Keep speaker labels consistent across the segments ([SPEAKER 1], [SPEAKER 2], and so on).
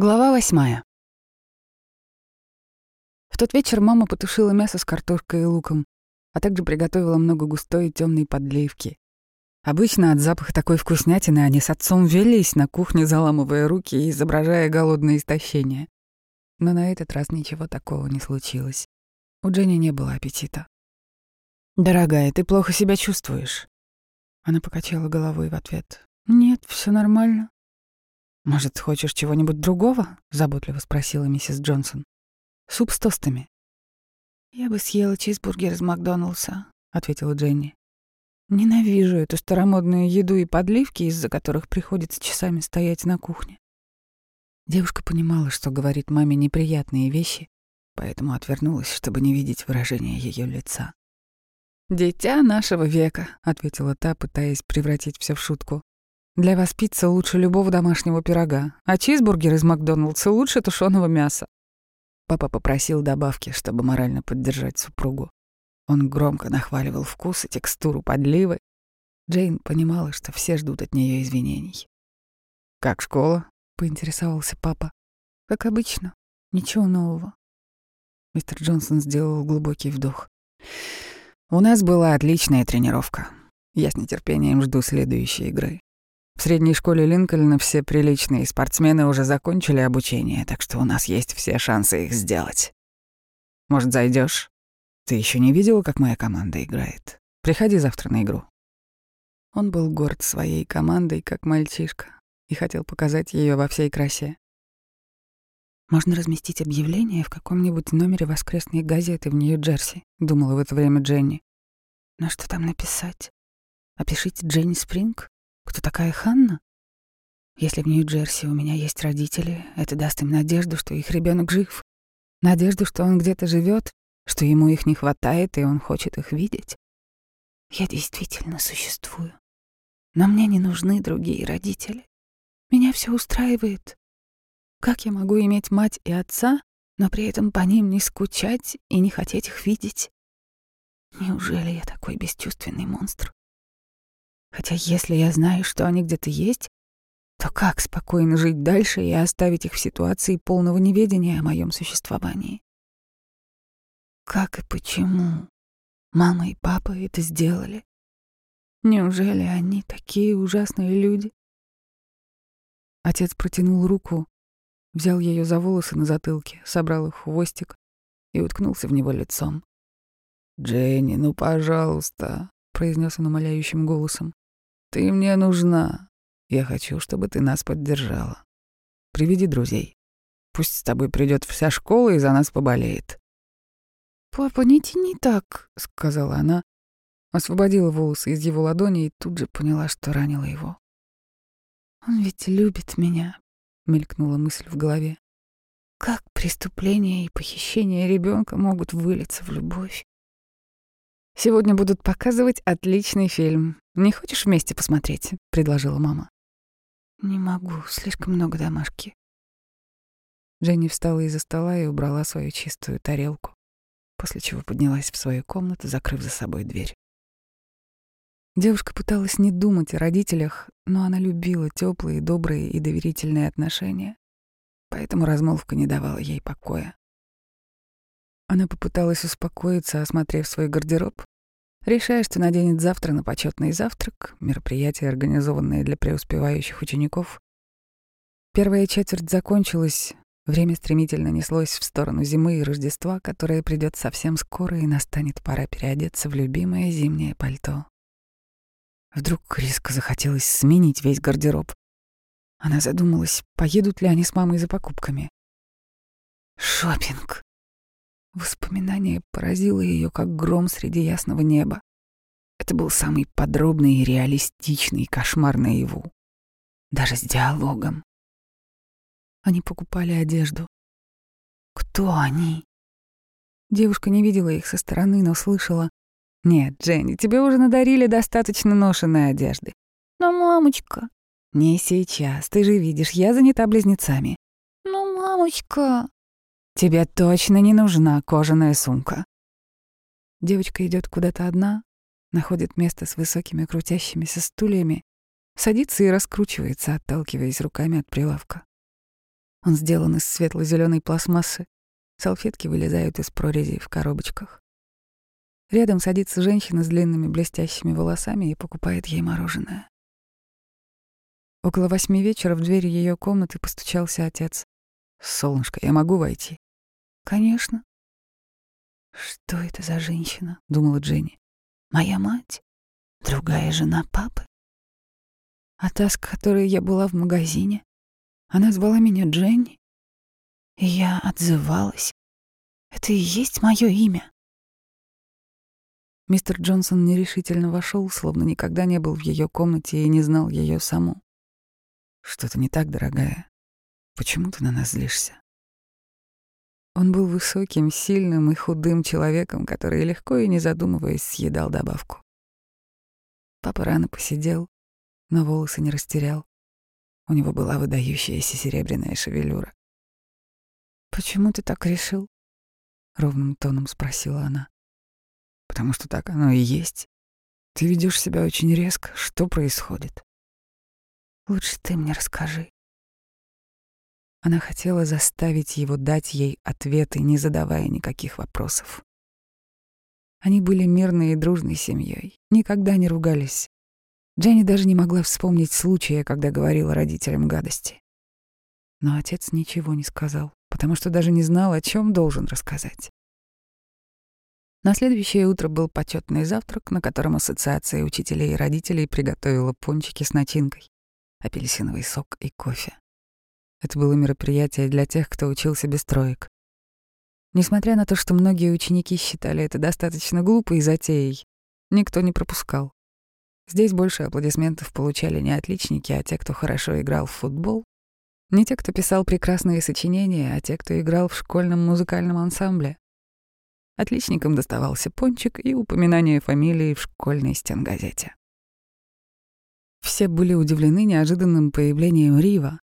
[SPEAKER 1] Глава восьмая. В тот вечер мама потушила мясо с картошкой и луком, а также приготовила много густой и темной подливки. Обычно от запаха такой вкуснятины они с отцом велись на кухне, заламывая руки и изображая голодное истощение. Но на этот раз ничего такого не случилось. У Дженни не было аппетита. «Дорогая, ты плохо себя чувствуешь?» Она покачала головой в ответ. «Нет, все нормально. «Может, хочешь чего-нибудь другого?» — заботливо спросила миссис Джонсон. «Суп с тостами». «Я бы съела чизбургер из Макдоналдса», — ответила Дженни. «Ненавижу эту старомодную еду и подливки, из-за которых приходится часами стоять на кухне». Девушка понимала, что говорит маме неприятные вещи, поэтому отвернулась, чтобы не видеть выражения ее лица. «Дитя нашего века», — ответила та, пытаясь превратить все в шутку. Для вас пицца лучше любого домашнего пирога, а чизбургер из Макдоналдса лучше тушеного мяса. Папа попросил добавки, чтобы морально поддержать супругу. Он громко нахваливал вкус и текстуру подливы. Джейн понимала, что все ждут от нее извинений. «Как школа?» — поинтересовался папа. «Как обычно. Ничего нового». Мистер Джонсон сделал глубокий вдох. «У нас была отличная тренировка. Я с нетерпением жду следующей игры. В средней школе Линкольна все приличные спортсмены уже закончили обучение, так что у нас есть все шансы их сделать. Может, зайдешь? Ты еще не видела, как моя команда играет? Приходи завтра на игру. Он был горд своей командой, как мальчишка, и хотел показать ее во всей красе. «Можно разместить объявление в каком-нибудь номере воскресной газеты в Нью-Джерси», — думала в это время Дженни. «Но что там написать? Опишите Дженни Спринг? Кто такая Ханна? Если в Нью-Джерси у меня есть родители, это даст им надежду, что их ребенок жив. Надежду, что он где-то живет, что ему их не хватает, и он хочет их видеть. Я действительно существую. Но мне не нужны другие родители. Меня все устраивает. Как я могу иметь мать и отца, но при этом по ним не скучать и не хотеть их видеть? Неужели я такой бесчувственный монстр? Хотя если я знаю, что они где-то есть, то как спокойно жить дальше и оставить их в ситуации полного неведения о моем существовании? Как и почему мама и папа это сделали? Неужели они такие ужасные люди? Отец протянул руку, взял ее за волосы на затылке, собрал их в хвостик и уткнулся в него лицом. «Дженни, ну, пожалуйста», — произнес он умоляющим голосом. Ты мне нужна. Я хочу, чтобы ты нас поддержала. Приведи друзей. Пусть с тобой придет вся школа и за нас поболеет. «Папа, не тяни так», — сказала она, освободила волосы из его ладони и тут же поняла, что ранила его. «Он ведь любит меня», — мелькнула мысль в голове. «Как преступление и похищение ребенка могут вылиться в любовь?» «Сегодня будут показывать отличный фильм. Не хочешь вместе посмотреть?» — предложила мама. «Не могу, слишком много домашки». Женя встала из-за стола и убрала свою чистую тарелку, после чего поднялась в свою комнату, закрыв за собой дверь. Девушка пыталась не думать о родителях, но она любила теплые, добрые и доверительные отношения, поэтому размолвка не давала ей покоя. Она попыталась успокоиться, осмотрев свой гардероб, решая, что наденет завтра на почетный завтрак, мероприятие, организованное для преуспевающих учеников. Первая четверть закончилась, время стремительно неслось в сторону зимы и Рождества, которое придет совсем скоро, и настанет пора переодеться в любимое зимнее пальто. Вдруг резко захотелось сменить весь гардероб. Она задумалась, поедут ли они с мамой за покупками. Шопинг. Воспоминание поразило ее, как гром среди ясного неба. Это был самый подробный и реалистичный кошмар наяву. Даже с диалогом. Они покупали одежду. Кто они? Девушка не видела их со стороны, но слышала. «Нет, Дженни, тебе уже надарили достаточно ношенной одежды». «Но, мамочка...» «Не сейчас, ты же видишь, я занята близнецами».
[SPEAKER 2] «Ну, мамочка...»
[SPEAKER 1] Тебе точно не нужна кожаная сумка. Девочка идет куда-то одна, находит место с высокими крутящимися стульями, садится и раскручивается, отталкиваясь руками от прилавка. Он сделан из светло зеленой пластмассы. Салфетки вылезают из прорезей в коробочках. Рядом садится женщина с длинными блестящими волосами и покупает ей мороженое. Около восьми вечера в дверь ее комнаты постучался отец. «Солнышко, я могу войти?» «Конечно». «Что это за женщина?» — думала Дженни. «Моя мать? Другая жена папы?» А та, с которой я была в магазине, она звала меня Дженни. И я отзывалась. Это и есть мое имя. Мистер Джонсон нерешительно вошел, словно никогда не был в ее комнате и не знал ее саму. Что-то не так, дорогая. Почему ты на нас злишься? Он был высоким, сильным и худым человеком, который легко и не задумываясь съедал добавку. Папа рано посидел, но волосы не растерял. У него была выдающаяся серебряная шевелюра. «Почему ты так решил?» — ровным тоном спросила она. «Потому что так оно и есть. Ты ведешь себя очень резко. Что происходит?» «Лучше ты мне расскажи». Она хотела заставить его дать ей ответы, не задавая никаких вопросов. Они были мирной и дружной семьей, никогда не ругались. Дженни даже не могла вспомнить случая, когда говорила родителям гадости. Но отец ничего не сказал, потому что даже не знал, о чем должен рассказать. На следующее утро был почетный завтрак, на котором ассоциация учителей и родителей приготовила пончики с начинкой, апельсиновый сок и кофе. Это было мероприятие для тех, кто учился без троек. Несмотря на то, что многие ученики считали это достаточно глупой затеей, никто не пропускал. Здесь больше аплодисментов получали не отличники, а те, кто хорошо играл в футбол, не те, кто писал прекрасные сочинения, а те, кто играл в школьном музыкальном ансамбле. Отличникам доставался пончик и упоминание фамилии в школьной стенгазете. Все были удивлены неожиданным появлением Рива.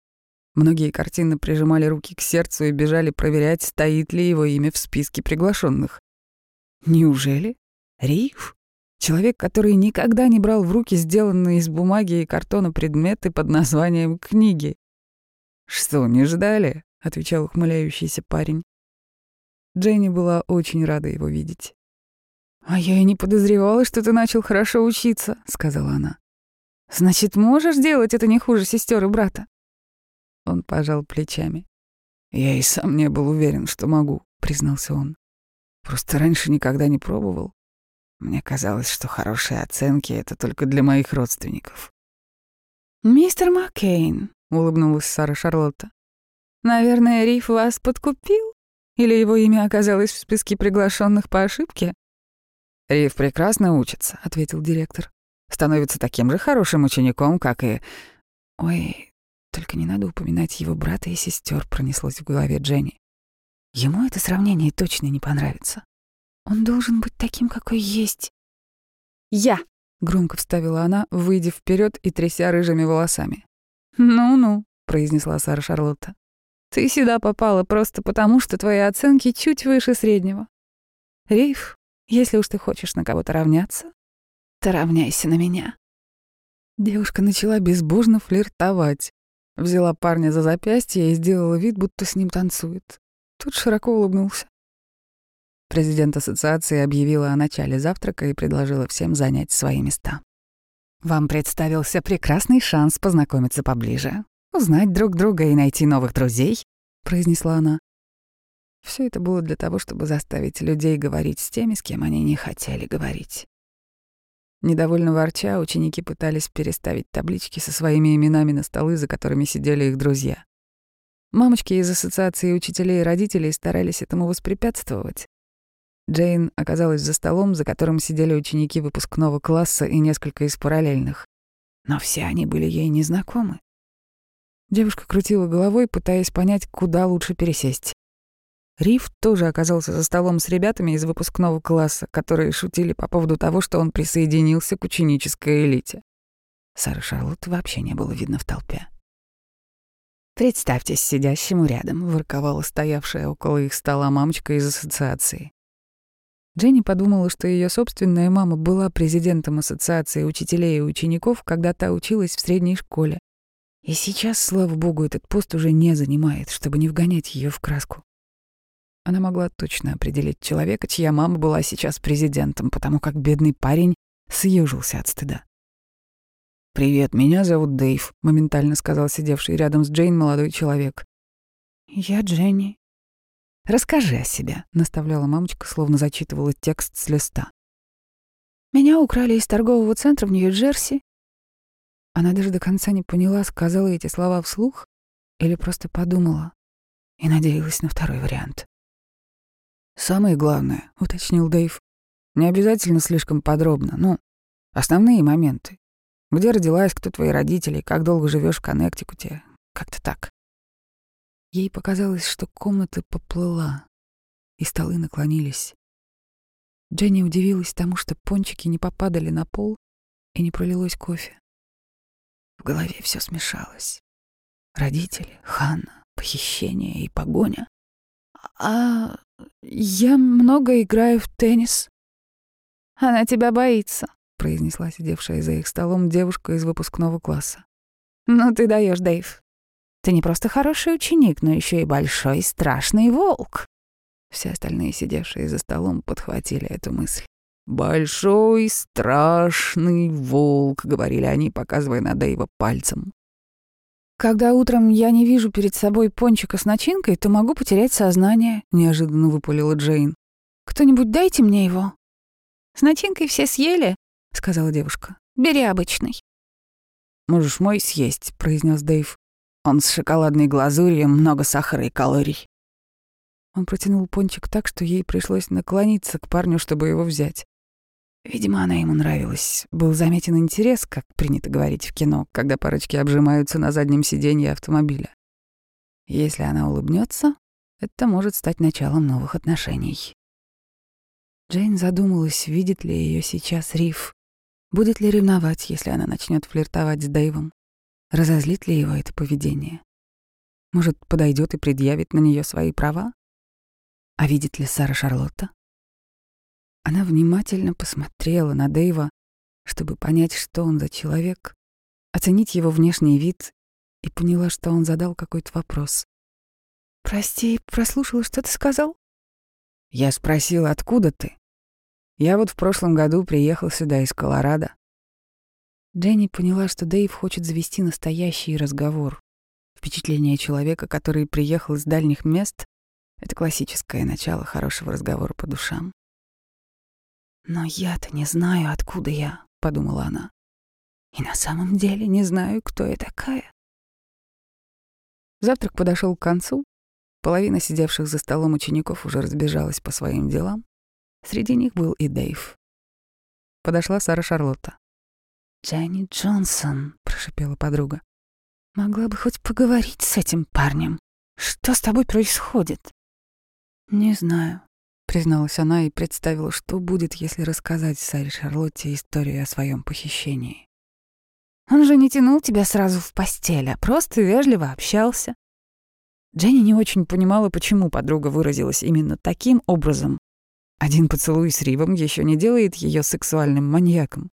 [SPEAKER 1] Многие картины прижимали руки к сердцу и бежали проверять, стоит ли его имя в списке приглашенных. Неужели? Рив? Человек, который никогда не брал в руки сделанные из бумаги и картона предметы под названием «книги». «Что, не ждали?» — отвечал ухмыляющийся парень. Дженни была очень рада его видеть. «А я и не подозревала, что ты начал хорошо учиться», — сказала она. «Значит, можешь делать это не хуже сестер и брата?» Он пожал плечами. «Я и сам не был уверен, что могу», — признался он. «Просто раньше никогда не пробовал. Мне казалось, что хорошие оценки — это только для моих родственников.
[SPEAKER 2] «Мистер Маккейн», — улыбнулась Сара Шарлотта. «Наверное, Риф вас подкупил? Или его имя оказалось в списке приглашенных по ошибке?»
[SPEAKER 1] «Риф прекрасно учится», — ответил директор. «Становится таким же хорошим учеником, как и...» «Ой, только не надо упоминать его брата и сестер», — пронеслось в голове Дженни. «Ему это сравнение точно не понравится».
[SPEAKER 2] Он должен быть таким, какой есть.
[SPEAKER 1] Я, громко вставила она, выйдя вперед и тряся рыжими волосами.
[SPEAKER 2] Ну-ну,
[SPEAKER 1] произнесла Сара Шарлотта.
[SPEAKER 2] Ты сюда попала просто потому, что твои оценки чуть выше среднего. Рейф, если уж ты хочешь на кого-то равняться, то равняйся на меня.
[SPEAKER 1] Девушка начала безбожно флиртовать. Взяла парня за запястье и сделала вид, будто с ним танцует. Тут широко улыбнулся. Президент ассоциации объявила о начале завтрака и предложила всем занять свои места. «Вам представился прекрасный шанс познакомиться поближе, узнать друг друга и найти новых друзей», — произнесла она. Все это было для того, чтобы заставить людей говорить с теми, с кем они не хотели говорить. Недовольно ворча, ученики пытались переставить таблички со своими именами на столы, за которыми сидели их друзья. Мамочки из ассоциации учителей и родителей старались этому воспрепятствовать, Джейн оказалась за столом, за которым сидели ученики выпускного класса и несколько из параллельных. Но все они были ей незнакомы. Девушка крутила головой, пытаясь понять, куда лучше пересесть. Риф тоже оказался за столом с ребятами из выпускного класса, которые шутили по поводу того, что он присоединился к ученической элите. Сары Шарлотт вообще не было видно в толпе. «Представьтесь сидящему рядом», — ворковала стоявшая около их стола мамочка из ассоциации. Дженни подумала, что ее собственная мама была президентом Ассоциации учителей и учеников, когда та училась в средней школе. И сейчас, слава богу, этот пост уже не занимает, чтобы не вгонять ее в краску. Она могла точно определить человека, чья мама была сейчас президентом, потому как бедный парень съежился от стыда. «Привет, меня зовут Дэйв», — моментально сказал сидевший рядом с Джейн молодой человек.
[SPEAKER 2] «Я Дженни».
[SPEAKER 1] «Расскажи о себе», — наставляла мамочка, словно зачитывала текст с листа.
[SPEAKER 2] «Меня украли из торгового центра в Нью-Джерси».
[SPEAKER 1] Она даже до конца не поняла, сказала эти слова вслух или просто подумала и надеялась на второй вариант. «Самое главное», — уточнил Дэйв, — «не обязательно слишком подробно, ну, основные моменты. Где родилась, кто твои родители, как долго живешь в Коннектикуте, как-то так». Ей показалось, что комната поплыла, и столы наклонились. Дженни удивилась тому, что пончики не попадали на пол и не пролилось кофе. В голове все смешалось. Родители, Ханна, похищение и погоня.
[SPEAKER 2] «А я много играю в теннис». «Она тебя боится», — произнесла сидевшая за их столом девушка из выпускного класса. «Ну ты даешь, Дэйв. Ты не просто хороший ученик, но еще и большой страшный волк».
[SPEAKER 1] Все остальные, сидевшие за столом, подхватили эту мысль. «Большой страшный волк», — говорили они, показывая на Дэйва пальцем.
[SPEAKER 2] «Когда утром я не вижу перед собой пончика с начинкой, то могу потерять сознание», — неожиданно выпалила Джейн. «Кто-нибудь дайте мне его». «С начинкой все съели», — сказала девушка. «Бери обычный».
[SPEAKER 1] «Можешь мой съесть», — произнес Дэйв. «Он с шоколадной глазурью, много сахара и калорий». Он протянул пончик так, что ей пришлось наклониться к парню, чтобы его взять. Видимо, она ему нравилась. Был заметен интерес, как принято говорить в кино, когда парочки обжимаются на заднем сиденье автомобиля. Если она улыбнется, это может стать началом новых отношений. Джейн задумалась, видит ли ее сейчас Риф. Будет ли ревновать, если она начнет флиртовать с Дэйвом? Разозлит ли его это поведение? Может, подойдет и предъявит на нее свои права? А видит ли Сара Шарлотта? Она внимательно посмотрела на Дэйва, чтобы понять, что он за человек, оценить его внешний вид и поняла, что он задал какой-то вопрос.
[SPEAKER 2] «Прости, прослушала, что ты сказал?»
[SPEAKER 1] Я спросил, откуда ты? Я вот в прошлом году приехал сюда из Колорадо. Дженни поняла, что Дэйв хочет завести настоящий разговор. Впечатление человека, который приехал из дальних мест — это классическое начало хорошего разговора по душам. «Но я-то не знаю, откуда я», — подумала она. «И на самом деле не знаю, кто я такая». Завтрак подошел к концу. Половина сидевших за столом учеников уже разбежалась по своим делам. Среди них был и Дэйв. Подошла Сара Шарлотта.
[SPEAKER 2] «Дженни Джонсон», — прошипела подруга. «Могла бы хоть поговорить с этим парнем. Что с тобой происходит?»
[SPEAKER 1] «Не знаю», призналась она и представила, что будет, если рассказать Саре Шарлотте историю о своем похищении.
[SPEAKER 2] «Он же не тянул тебя сразу в постель, а просто вежливо общался».
[SPEAKER 1] Дженни не очень понимала, почему подруга выразилась именно таким образом. Один поцелуй с Ривом еще не делает ее сексуальным маньяком.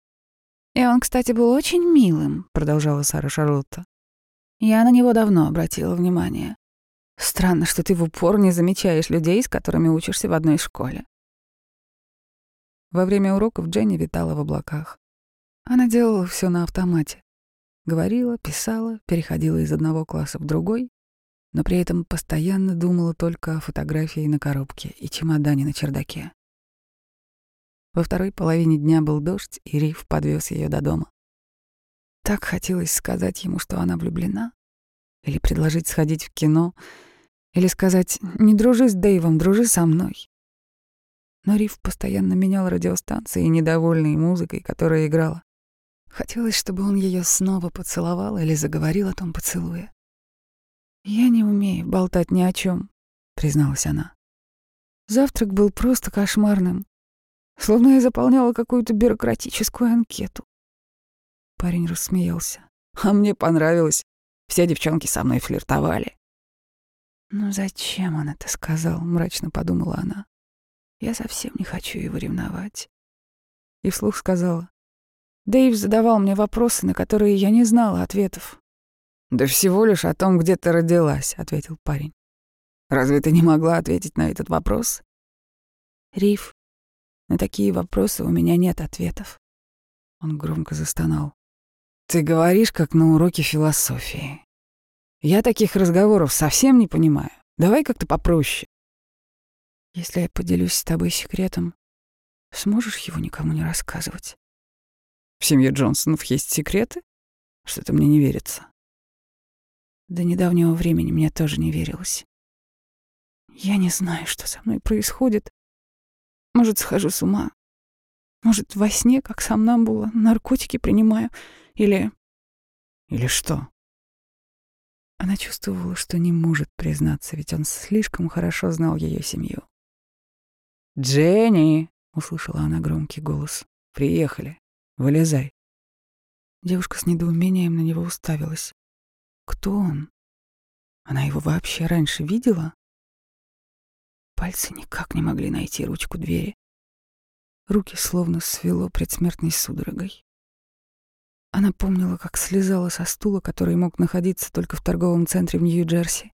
[SPEAKER 2] «И он, кстати, был очень милым», — продолжала Сара Шарлотта. «Я на него давно обратила внимание. Странно, что ты в упор не замечаешь людей, с которыми учишься в одной школе.
[SPEAKER 1] Во время уроков Дженни витала в облаках. Она делала все на автомате. Говорила, писала, переходила из одного класса в другой, но при этом постоянно думала только о фотографии на коробке и чемодане на чердаке. Во второй половине дня был дождь, и Риф подвез ее до дома. Так хотелось сказать ему, что она влюблена, или предложить сходить в кино — или сказать «не дружи с Дэйвом, дружи со мной». Но Риф постоянно менял радиостанции, недовольной музыкой, которая играла. Хотелось, чтобы он ее снова поцеловал или заговорил о том поцелуе. «Я не умею болтать ни о чем, призналась она. Завтрак был просто кошмарным, словно я заполняла какую-то бюрократическую анкету. Парень рассмеялся. А мне понравилось. Все девчонки со мной флиртовали. «Ну зачем он это сказал?» — мрачно подумала она. «Я совсем не хочу его ревновать». И вслух сказала. Дэйв задавал мне вопросы, на которые я не знала ответов. «Да всего лишь о том, где ты родилась», — ответил парень. «Разве ты не могла ответить на этот вопрос?»
[SPEAKER 2] «Риф, на такие вопросы у меня нет ответов».
[SPEAKER 1] Он громко застонал. «Ты говоришь, как на уроке философии. Я таких разговоров совсем не понимаю. Давай как-то попроще».
[SPEAKER 2] «Если я поделюсь с тобой секретом, сможешь его никому не рассказывать?»
[SPEAKER 1] «В семье Джонсонов есть секреты? Что-то мне не верится».
[SPEAKER 2] До недавнего времени мне тоже не верилось. Я не знаю, что со мной происходит. Может, схожу с ума. Может, во сне, как сам нам было, наркотики принимаю. Или...
[SPEAKER 1] Или что?
[SPEAKER 2] Она чувствовала, что не может признаться, ведь он слишком хорошо знал ее семью.
[SPEAKER 1] «Дженни!» — услышала она громкий голос. «Приехали. Вылезай».
[SPEAKER 2] Девушка с недоумением на него уставилась. Кто он? Она его вообще раньше видела? Пальцы никак не могли найти ручку двери. Руки словно свело предсмертной судорогой. Она помнила, как слезала со стула, который мог находиться только в торговом центре в Нью-Джерси.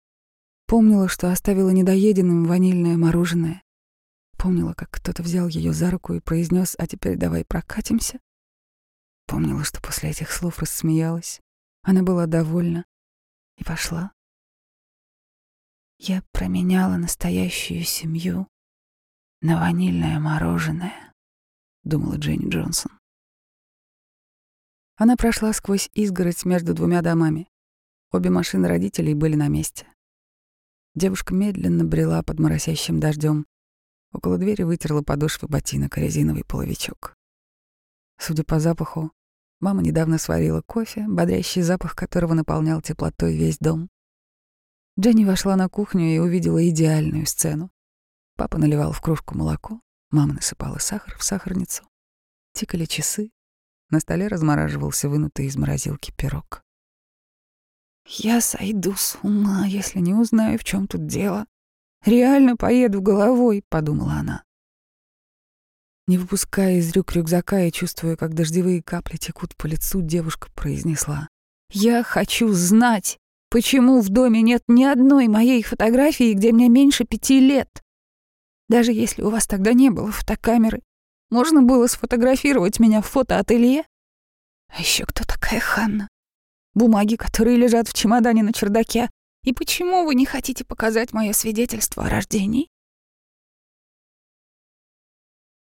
[SPEAKER 2] Помнила, что оставила недоеденным ванильное мороженое. Помнила, как кто-то взял ее за руку и произнес «А теперь давай прокатимся». Помнила, что после этих слов рассмеялась. Она была довольна и пошла. Я променяла настоящую семью на ванильное мороженое, думала Дженни Джонсон. Она прошла сквозь изгородь между двумя домами. Обе машины родителей были на месте. Девушка медленно брела под моросящим дождем. Около двери вытерла подошвы ботинок резиновый половичок. Судя по запаху, Мама недавно сварила кофе, бодрящий запах которого наполнял теплотой весь дом. Дженни вошла на кухню и увидела идеальную сцену. Папа наливал в кружку молоко, мама насыпала сахар в сахарницу. Тикали часы. На столе размораживался вынутый из морозилки пирог. «Я сойду с ума, если не узнаю, в чем тут дело. Реально поеду головой», — подумала она. Не выпуская из рюк рюкзака и чувствуя, как дождевые капли текут по лицу, девушка произнесла. «Я хочу знать, почему в доме нет ни одной моей фотографии, где мне меньше пяти лет. Даже если у вас тогда не было фотокамеры, можно было сфотографировать меня в фотоателье? А еще кто такая Ханна? Бумаги, которые лежат в чемодане на чердаке. И почему вы не хотите показать мое свидетельство о рождении?